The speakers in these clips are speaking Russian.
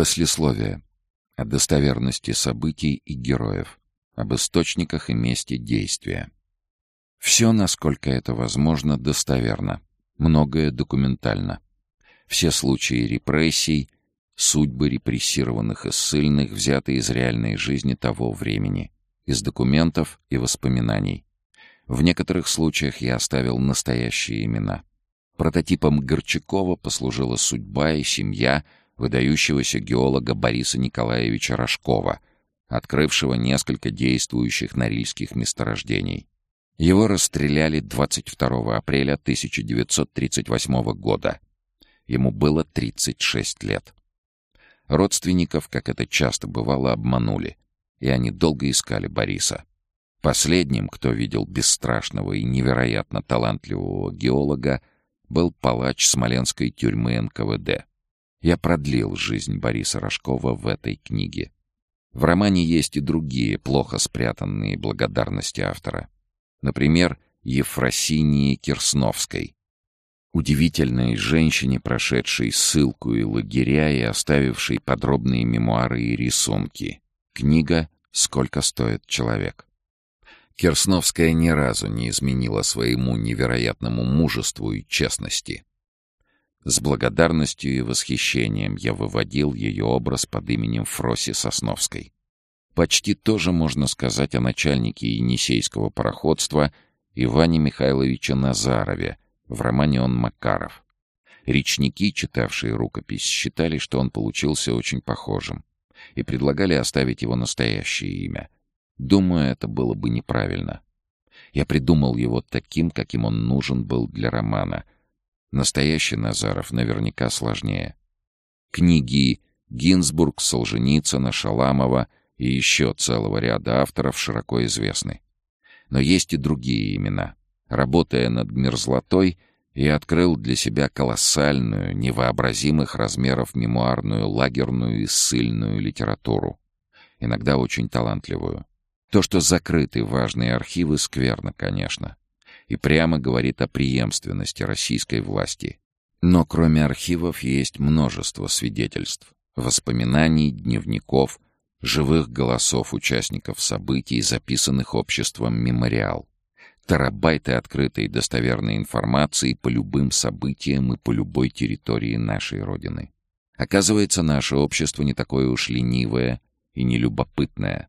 Послесловие. О достоверности событий и героев. Об источниках и месте действия. Все, насколько это возможно, достоверно. Многое документально. Все случаи репрессий, судьбы репрессированных и ссыльных взяты из реальной жизни того времени, из документов и воспоминаний. В некоторых случаях я оставил настоящие имена. Прототипом Горчакова послужила судьба и семья выдающегося геолога Бориса Николаевича Рожкова, открывшего несколько действующих норильских месторождений. Его расстреляли 22 апреля 1938 года. Ему было 36 лет. Родственников, как это часто бывало, обманули, и они долго искали Бориса. Последним, кто видел бесстрашного и невероятно талантливого геолога, был палач смоленской тюрьмы НКВД. Я продлил жизнь Бориса Рожкова в этой книге. В романе есть и другие, плохо спрятанные благодарности автора. Например, Ефросинии Кирсновской. Удивительной женщине, прошедшей ссылку и лагеря и оставившей подробные мемуары и рисунки. Книга «Сколько стоит человек». Керсновская ни разу не изменила своему невероятному мужеству и честности. С благодарностью и восхищением я выводил ее образ под именем Фроси Сосновской. Почти тоже можно сказать о начальнике Енисейского пароходства Иване Михайловиче Назарове, в романе он Макаров. Речники, читавшие рукопись, считали, что он получился очень похожим, и предлагали оставить его настоящее имя — Думаю, это было бы неправильно. Я придумал его таким, каким он нужен был для романа. Настоящий Назаров наверняка сложнее. Книги Гинзбург, Солженицына, Шаламова и еще целого ряда авторов широко известны. Но есть и другие имена. Работая над «Мерзлотой», я открыл для себя колоссальную, невообразимых размеров мемуарную, лагерную и ссыльную литературу. Иногда очень талантливую. То, что закрыты важные архивы, скверно, конечно. И прямо говорит о преемственности российской власти. Но кроме архивов есть множество свидетельств, воспоминаний, дневников, живых голосов участников событий, записанных обществом «Мемориал». Терабайты открытой достоверной информации по любым событиям и по любой территории нашей Родины. Оказывается, наше общество не такое уж ленивое и нелюбопытное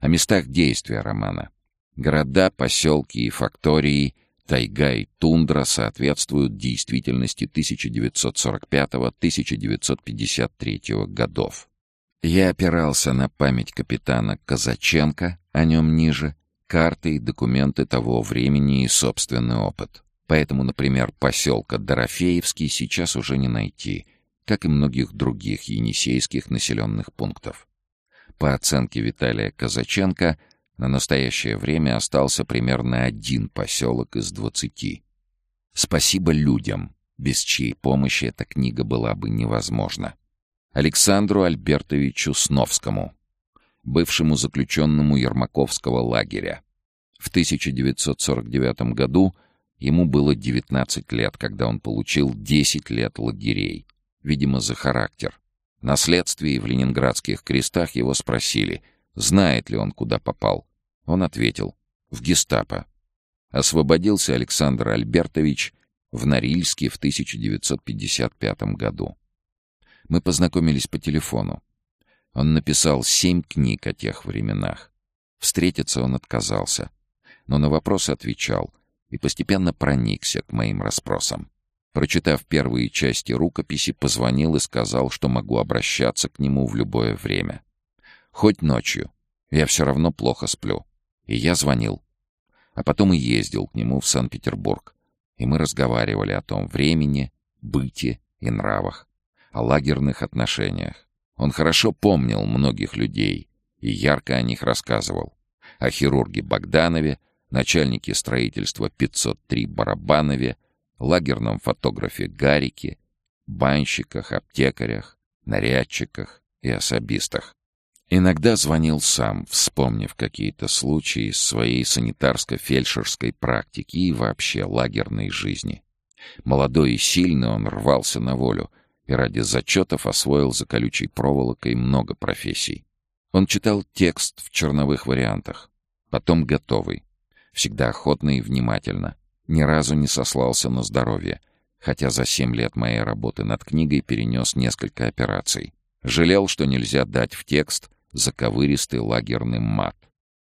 о местах действия романа. Города, поселки и фактории, тайга и тундра соответствуют действительности 1945-1953 годов. Я опирался на память капитана Казаченко, о нем ниже, карты и документы того времени и собственный опыт. Поэтому, например, поселка Дорофеевский сейчас уже не найти, как и многих других енисейских населенных пунктов. По оценке Виталия Казаченко, на настоящее время остался примерно один поселок из двадцати. Спасибо людям, без чьей помощи эта книга была бы невозможна. Александру Альбертовичу Сновскому, бывшему заключенному Ермаковского лагеря. В 1949 году ему было 19 лет, когда он получил 10 лет лагерей, видимо, за характер. На следствии в ленинградских крестах его спросили, знает ли он, куда попал. Он ответил — в гестапо. Освободился Александр Альбертович в Норильске в 1955 году. Мы познакомились по телефону. Он написал семь книг о тех временах. Встретиться он отказался, но на вопросы отвечал и постепенно проникся к моим расспросам. Прочитав первые части рукописи, позвонил и сказал, что могу обращаться к нему в любое время. Хоть ночью. Я все равно плохо сплю. И я звонил. А потом и ездил к нему в Санкт-Петербург. И мы разговаривали о том времени, быте и нравах, о лагерных отношениях. Он хорошо помнил многих людей и ярко о них рассказывал. О хирурге Богданове, начальнике строительства 503 Барабанове, лагерном фотографе Гарике, банщиках, аптекарях, нарядчиках и особистах. Иногда звонил сам, вспомнив какие-то случаи из своей санитарско-фельдшерской практики и вообще лагерной жизни. Молодой и сильный он рвался на волю, и ради зачетов освоил за колючей проволокой много профессий. Он читал текст в черновых вариантах, потом готовый, всегда охотно и внимательно, ни разу не сослался на здоровье, хотя за семь лет моей работы над книгой перенес несколько операций. Жалел, что нельзя дать в текст заковыристый лагерный мат.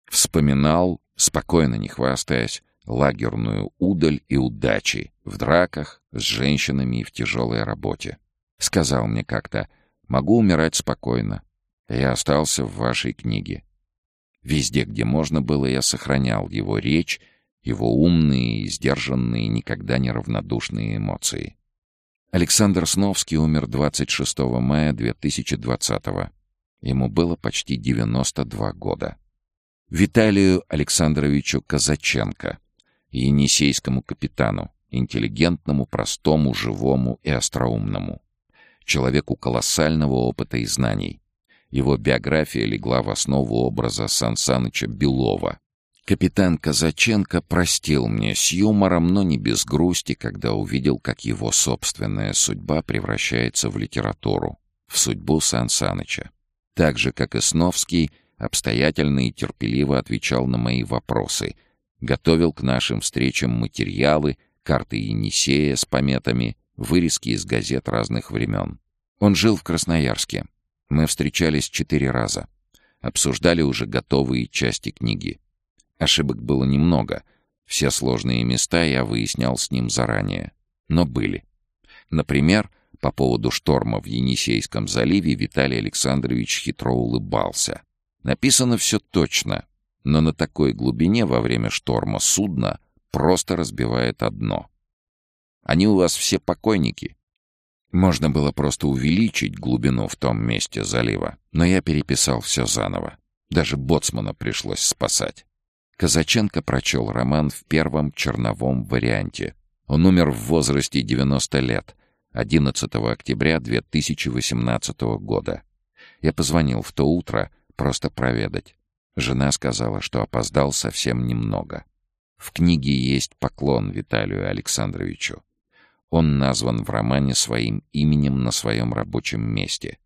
Вспоминал, спокойно не хвастаясь, лагерную удаль и удачи в драках, с женщинами и в тяжелой работе. Сказал мне как-то, могу умирать спокойно. Я остался в вашей книге. Везде, где можно было, я сохранял его речь, его умные сдержанные, никогда не равнодушные эмоции. Александр Сновский умер 26 мая 2020 -го. Ему было почти 92 года. Виталию Александровичу Казаченко, енисейскому капитану, интеллигентному, простому, живому и остроумному. Человеку колоссального опыта и знаний. Его биография легла в основу образа Сан Саныча Белова. Капитан Казаченко простил мне с юмором, но не без грусти, когда увидел, как его собственная судьба превращается в литературу, в судьбу Сан Саныча. Так же, как и Сновский, обстоятельно и терпеливо отвечал на мои вопросы, готовил к нашим встречам материалы, карты Енисея с пометами, вырезки из газет разных времен. Он жил в Красноярске. Мы встречались четыре раза. Обсуждали уже готовые части книги. Ошибок было немного. Все сложные места я выяснял с ним заранее. Но были. Например, по поводу шторма в Енисейском заливе Виталий Александрович хитро улыбался. Написано все точно, но на такой глубине во время шторма судно просто разбивает одно. Они у вас все покойники. Можно было просто увеличить глубину в том месте залива, но я переписал все заново. Даже боцмана пришлось спасать. Казаченко прочел роман в первом черновом варианте. Он умер в возрасте 90 лет, 11 октября 2018 года. Я позвонил в то утро просто проведать. Жена сказала, что опоздал совсем немного. В книге есть поклон Виталию Александровичу. Он назван в романе своим именем на своем рабочем месте,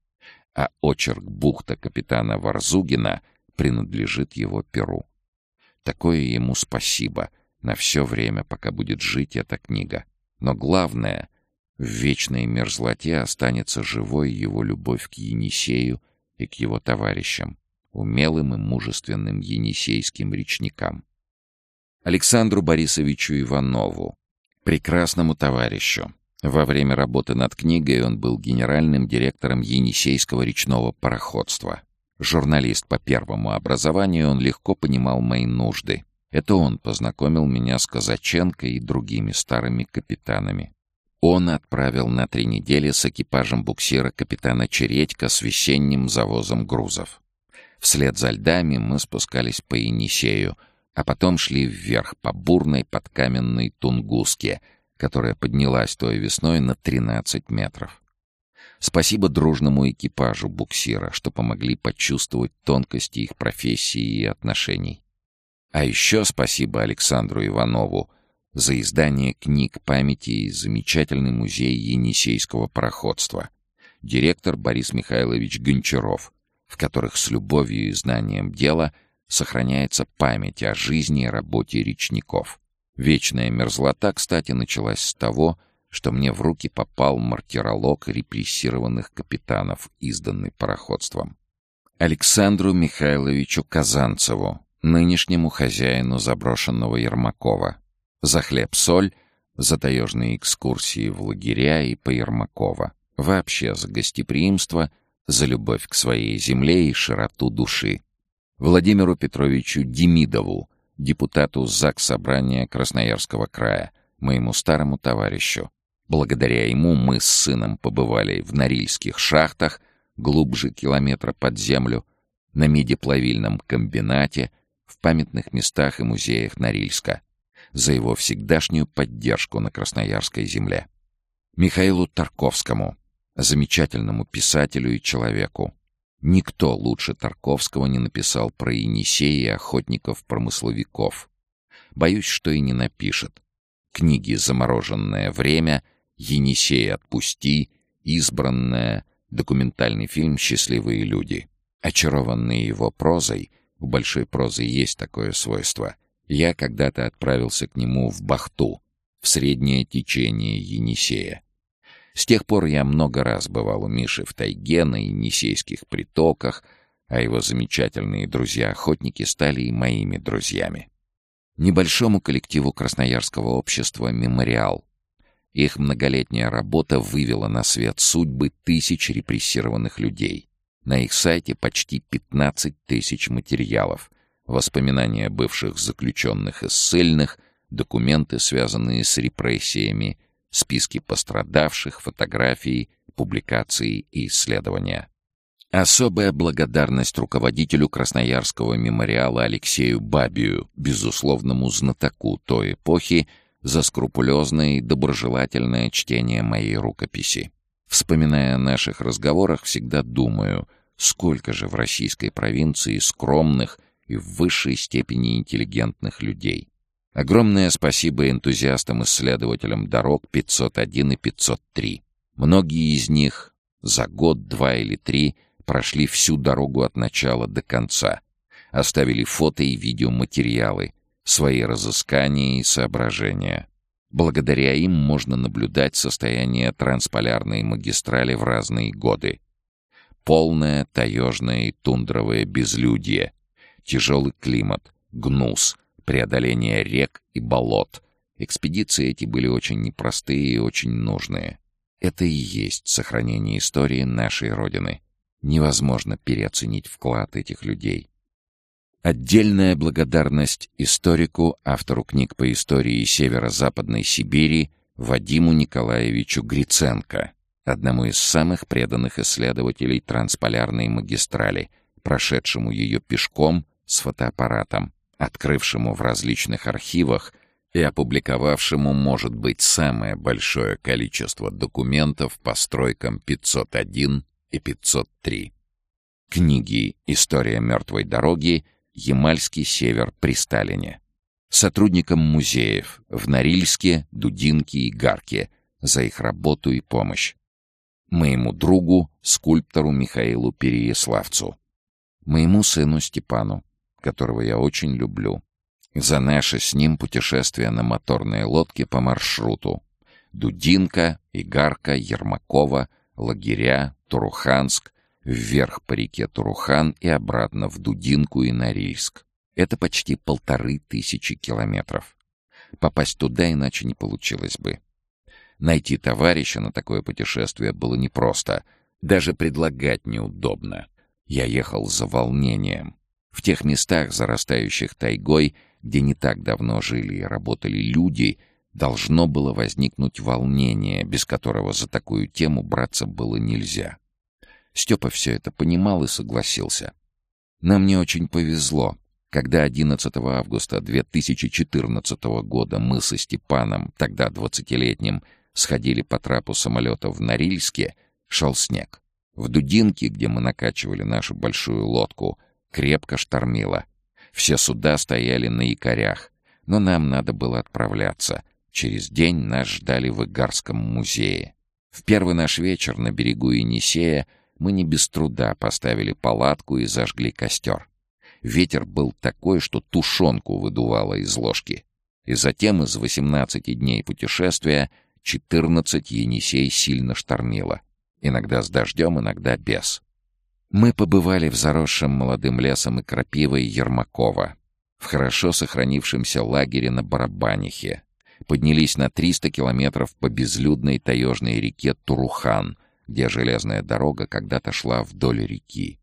а очерк бухта капитана Варзугина принадлежит его перу. Такое ему спасибо на все время, пока будет жить эта книга. Но главное, в вечной мерзлоте останется живой его любовь к Енисею и к его товарищам, умелым и мужественным енисейским речникам. Александру Борисовичу Иванову, прекрасному товарищу. Во время работы над книгой он был генеральным директором Енисейского речного пароходства. Журналист по первому образованию, он легко понимал мои нужды. Это он познакомил меня с Казаченко и другими старыми капитанами. Он отправил на три недели с экипажем буксира капитана Чередька с весенним завозом грузов. Вслед за льдами мы спускались по Енисею — а потом шли вверх по бурной подкаменной Тунгуске, которая поднялась той весной на 13 метров. Спасибо дружному экипажу буксира, что помогли почувствовать тонкости их профессии и отношений. А еще спасибо Александру Иванову за издание книг памяти и замечательный музей Енисейского пароходства, директор Борис Михайлович Гончаров, в которых с любовью и знанием дела – сохраняется память о жизни и работе речников. Вечная мерзлота, кстати, началась с того, что мне в руки попал мартиролог репрессированных капитанов, изданный пароходством. Александру Михайловичу Казанцеву, нынешнему хозяину заброшенного Ермакова. За хлеб-соль, за таежные экскурсии в лагеря и по Ермакова. Вообще за гостеприимство, за любовь к своей земле и широту души. Владимиру Петровичу Демидову, депутату ЗАГС Собрания Красноярского края, моему старому товарищу. Благодаря ему мы с сыном побывали в Норильских шахтах, глубже километра под землю, на медиплавильном комбинате, в памятных местах и музеях Норильска, за его всегдашнюю поддержку на Красноярской земле. Михаилу Тарковскому, замечательному писателю и человеку, Никто лучше Тарковского не написал про Енисея и охотников-промысловиков. Боюсь, что и не напишет. Книги «Замороженное время», «Енисей отпусти», избранная, документальный фильм «Счастливые люди». Очарованный его прозой, у большой прозы есть такое свойство, я когда-то отправился к нему в Бахту, в среднее течение Енисея. С тех пор я много раз бывал у Миши в тайге, на Енисейских притоках, а его замечательные друзья-охотники стали и моими друзьями. Небольшому коллективу Красноярского общества «Мемориал» Их многолетняя работа вывела на свет судьбы тысяч репрессированных людей. На их сайте почти 15 тысяч материалов, воспоминания бывших заключенных и ссыльных, документы, связанные с репрессиями, списки пострадавших, фотографии, публикации и исследования. Особая благодарность руководителю Красноярского мемориала Алексею Бабию, безусловному знатоку той эпохи, за скрупулезное и доброжелательное чтение моей рукописи. Вспоминая о наших разговорах, всегда думаю, сколько же в российской провинции скромных и в высшей степени интеллигентных людей. Огромное спасибо энтузиастам-исследователям дорог 501 и 503. Многие из них за год, два или три прошли всю дорогу от начала до конца. Оставили фото и видеоматериалы, свои разыскания и соображения. Благодаря им можно наблюдать состояние трансполярной магистрали в разные годы. Полное таежное и тундровое безлюдье, тяжелый климат, гнус, преодоление рек и болот. Экспедиции эти были очень непростые и очень нужные. Это и есть сохранение истории нашей Родины. Невозможно переоценить вклад этих людей. Отдельная благодарность историку, автору книг по истории Северо-Западной Сибири Вадиму Николаевичу Гриценко, одному из самых преданных исследователей трансполярной магистрали, прошедшему ее пешком с фотоаппаратом, открывшему в различных архивах и опубликовавшему, может быть, самое большое количество документов по стройкам 501 и 503. Книги «История мертвой дороги» Ямальский север при Сталине. Сотрудникам музеев в Норильске, Дудинке и Гарке за их работу и помощь. Моему другу, скульптору Михаилу Переяславцу. Моему сыну Степану, которого я очень люблю. За наше с ним путешествие на моторной лодке по маршруту. Дудинка, Игарка, Ермакова, Лагеря, Туруханск, вверх по реке Турухан и обратно в Дудинку и Норильск. Это почти полторы тысячи километров. Попасть туда иначе не получилось бы. Найти товарища на такое путешествие было непросто. Даже предлагать неудобно. Я ехал за волнением. В тех местах, зарастающих тайгой, где не так давно жили и работали люди, должно было возникнуть волнение, без которого за такую тему браться было нельзя. Степа все это понимал и согласился. Нам не очень повезло. Когда 11 августа 2014 года мы со Степаном, тогда двадцатилетним, сходили по трапу самолета в Норильске, шел снег. В Дудинке, где мы накачивали нашу большую лодку, крепко штормило. Все суда стояли на якорях, но нам надо было отправляться. Через день нас ждали в Игарском музее. В первый наш вечер на берегу Енисея мы не без труда поставили палатку и зажгли костер. Ветер был такой, что тушенку выдувало из ложки. И затем из 18 дней путешествия 14 Енисей сильно штормило. Иногда с дождем, иногда без. Мы побывали в заросшем молодым лесом и крапивой Ермакова, в хорошо сохранившемся лагере на Барабанихе, поднялись на 300 километров по безлюдной таежной реке Турухан — где железная дорога когда-то шла вдоль реки.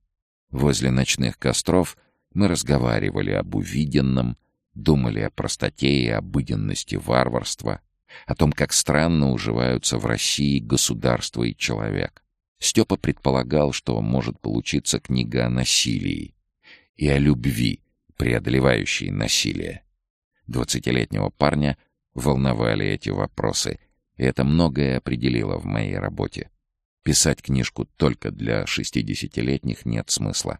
Возле ночных костров мы разговаривали об увиденном, думали о простоте и обыденности варварства, о том, как странно уживаются в России государство и человек. Степа предполагал, что может получиться книга о насилии и о любви, преодолевающей насилие. Двадцатилетнего парня волновали эти вопросы, и это многое определило в моей работе. Писать книжку только для шестидесятилетних нет смысла.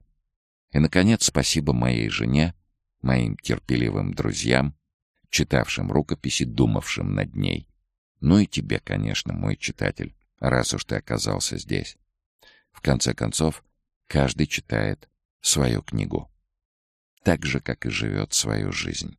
И, наконец, спасибо моей жене, моим терпеливым друзьям, читавшим рукописи, думавшим над ней. Ну и тебе, конечно, мой читатель. Раз уж ты оказался здесь. В конце концов, каждый читает свою книгу. Так же, как и живет свою жизнь.